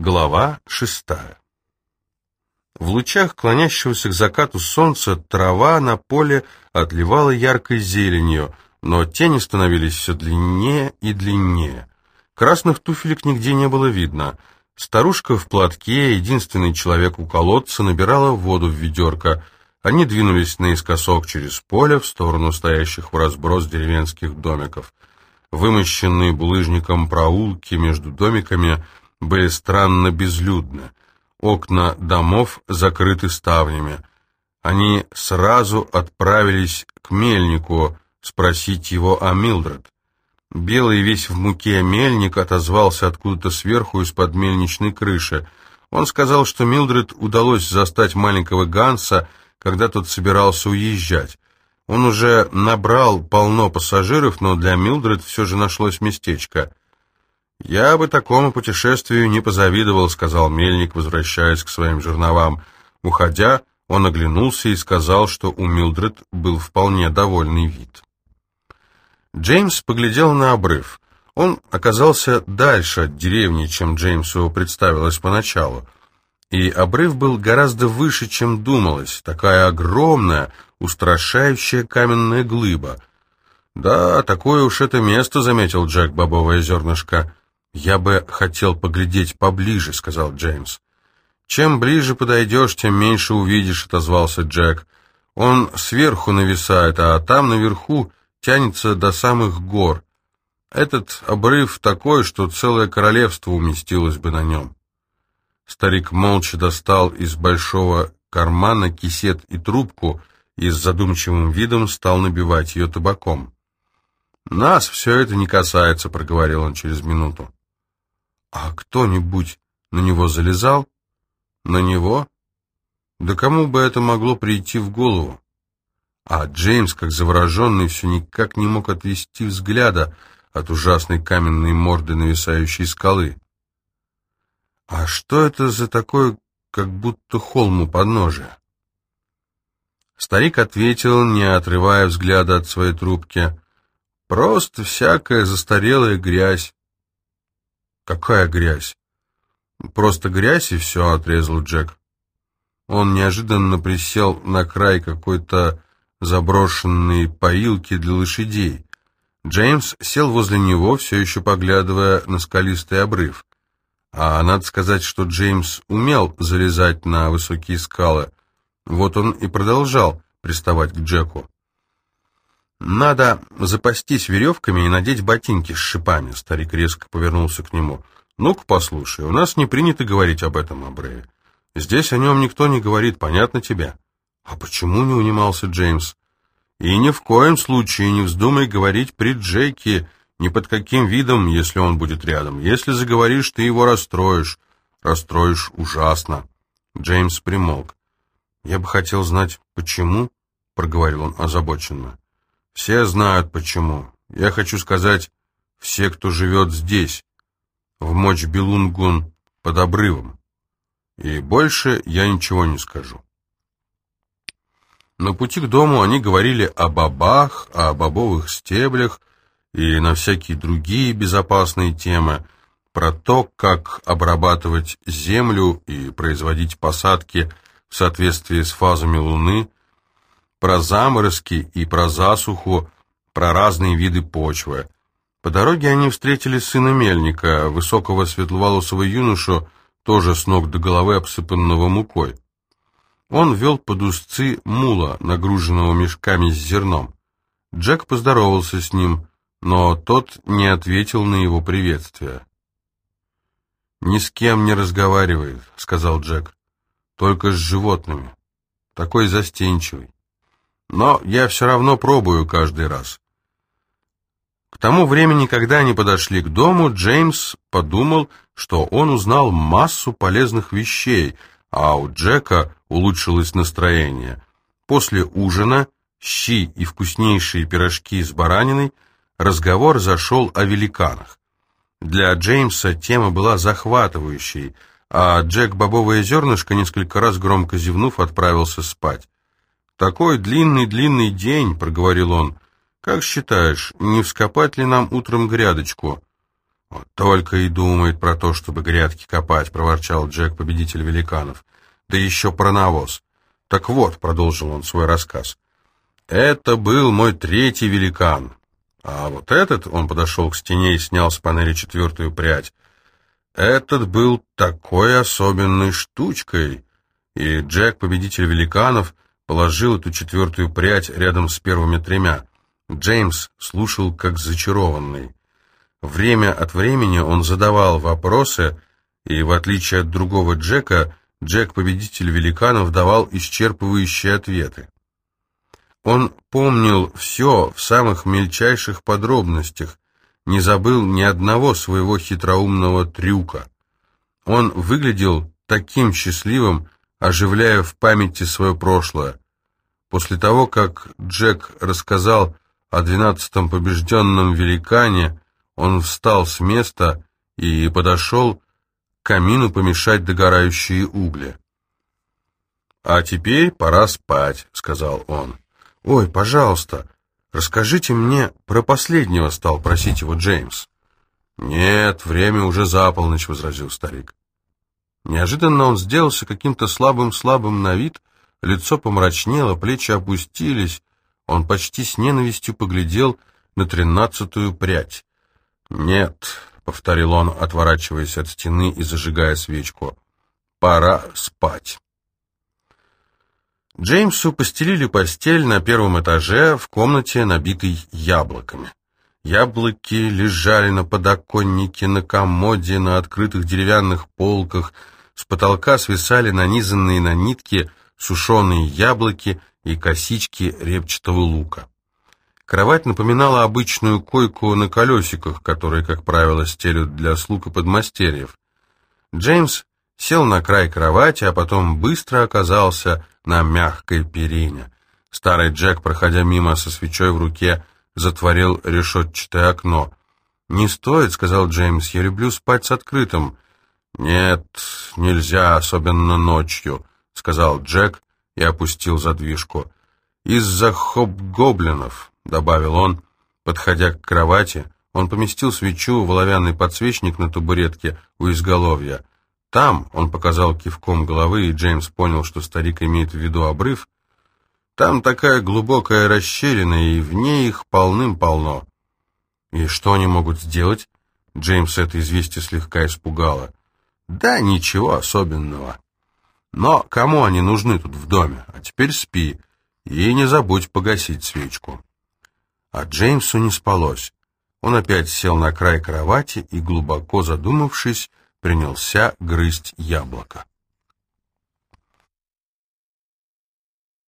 Глава шестая В лучах клонящегося к закату солнца трава на поле отливала яркой зеленью, но тени становились все длиннее и длиннее. Красных туфелек нигде не было видно. Старушка в платке, единственный человек у колодца, набирала воду в ведерко. Они двинулись наискосок через поле в сторону стоящих в разброс деревенских домиков. Вымощенные булыжником проулки между домиками – были странно безлюдны. Окна домов закрыты ставнями. Они сразу отправились к мельнику спросить его о Милдред. Белый весь в муке мельник отозвался откуда-то сверху из-под мельничной крыши. Он сказал, что Милдред удалось застать маленького Ганса, когда тот собирался уезжать. Он уже набрал полно пассажиров, но для Милдред все же нашлось местечко — «Я бы такому путешествию не позавидовал», — сказал Мельник, возвращаясь к своим жерновам. Уходя, он оглянулся и сказал, что у Милдред был вполне довольный вид. Джеймс поглядел на обрыв. Он оказался дальше от деревни, чем Джеймсу представилось поначалу. И обрыв был гораздо выше, чем думалось, такая огромная, устрашающая каменная глыба. «Да, такое уж это место», — заметил Джек бобовое зернышко. «Я бы хотел поглядеть поближе», — сказал Джеймс. «Чем ближе подойдешь, тем меньше увидишь», — отозвался Джек. «Он сверху нависает, а там наверху тянется до самых гор. Этот обрыв такой, что целое королевство уместилось бы на нем». Старик молча достал из большого кармана кисет и трубку и с задумчивым видом стал набивать ее табаком. «Нас все это не касается», — проговорил он через минуту. А кто-нибудь на него залезал? На него? Да кому бы это могло прийти в голову? А Джеймс, как завороженный, все никак не мог отвести взгляда от ужасной каменной морды нависающей скалы. А что это за такое, как будто холм у подножия? Старик ответил, не отрывая взгляда от своей трубки, «Просто всякая застарелая грязь. «Какая грязь?» «Просто грязь и все», — отрезал Джек. Он неожиданно присел на край какой-то заброшенной поилки для лошадей. Джеймс сел возле него, все еще поглядывая на скалистый обрыв. А надо сказать, что Джеймс умел залезать на высокие скалы. Вот он и продолжал приставать к Джеку. «Надо запастись веревками и надеть ботинки с шипами», — старик резко повернулся к нему. «Ну-ка, послушай, у нас не принято говорить об этом, Абрея. Здесь о нем никто не говорит, понятно тебе?» «А почему не унимался Джеймс?» «И ни в коем случае не вздумай говорить при Джейке, ни под каким видом, если он будет рядом. Если заговоришь, ты его расстроишь. Расстроишь ужасно». Джеймс примолк. «Я бы хотел знать, почему?» — проговорил он озабоченно. Все знают почему. Я хочу сказать, все, кто живет здесь, в мочь Белунгун под обрывом. И больше я ничего не скажу. На пути к дому они говорили о бобах, о бобовых стеблях и на всякие другие безопасные темы, про то, как обрабатывать землю и производить посадки в соответствии с фазами Луны, про заморозки и про засуху, про разные виды почвы. По дороге они встретили сына мельника, высокого светловолосого юношу, тоже с ног до головы обсыпанного мукой. Он вел под узцы мула, нагруженного мешками с зерном. Джек поздоровался с ним, но тот не ответил на его приветствие. «Ни с кем не разговаривает», — сказал Джек, — «только с животными. Такой застенчивый но я все равно пробую каждый раз. К тому времени, когда они подошли к дому, Джеймс подумал, что он узнал массу полезных вещей, а у Джека улучшилось настроение. После ужина, щи и вкуснейшие пирожки с бараниной, разговор зашел о великанах. Для Джеймса тема была захватывающей, а Джек Бобовое зернышко, несколько раз громко зевнув, отправился спать. «Такой длинный-длинный день», — проговорил он. «Как считаешь, не вскопать ли нам утром грядочку?» «Вот только и думает про то, чтобы грядки копать», — проворчал Джек, победитель великанов. «Да еще про навоз. Так вот», — продолжил он свой рассказ, — «это был мой третий великан. А вот этот, — он подошел к стене и снял с панели четвертую прядь, — этот был такой особенной штучкой». И Джек, победитель великанов, положил эту четвертую прядь рядом с первыми тремя. Джеймс слушал как зачарованный. Время от времени он задавал вопросы, и, в отличие от другого Джека, Джек, победитель великанов, давал исчерпывающие ответы. Он помнил все в самых мельчайших подробностях, не забыл ни одного своего хитроумного трюка. Он выглядел таким счастливым, оживляя в памяти свое прошлое. После того, как Джек рассказал о двенадцатом побежденном великане, он встал с места и подошел к камину помешать догорающие угли. «А теперь пора спать», — сказал он. «Ой, пожалуйста, расскажите мне про последнего», — стал просить его Джеймс. «Нет, время уже за полночь», — возразил старик. Неожиданно он сделался каким-то слабым-слабым на вид, лицо помрачнело, плечи опустились, он почти с ненавистью поглядел на тринадцатую прядь. «Нет», — повторил он, отворачиваясь от стены и зажигая свечку, — «пора спать». Джеймсу постелили постель на первом этаже в комнате, набитой яблоками. Яблоки лежали на подоконнике, на комоде, на открытых деревянных полках, с потолка свисали нанизанные на нитки сушеные яблоки и косички репчатого лука. Кровать напоминала обычную койку на колесиках, которые, как правило, стелют для слуг и подмастерьев. Джеймс сел на край кровати, а потом быстро оказался на мягкой перине. Старый Джек, проходя мимо со свечой в руке, затворил решетчатое окно. «Не стоит», — сказал Джеймс, — «я люблю спать с открытым». «Нет, нельзя, особенно ночью», — сказал Джек и опустил задвижку. «Из-за хоп-гоблинов». — добавил он, подходя к кровати. Он поместил свечу в оловянный подсвечник на табуретке у изголовья. Там, он показал кивком головы, и Джеймс понял, что старик имеет в виду обрыв, там такая глубокая расщелина, и в ней их полным-полно. И что они могут сделать? Джеймс это известие слегка испугало. Да, ничего особенного. Но кому они нужны тут в доме? А теперь спи, и не забудь погасить свечку. А Джеймсу не спалось. Он опять сел на край кровати и, глубоко задумавшись, принялся грызть яблоко.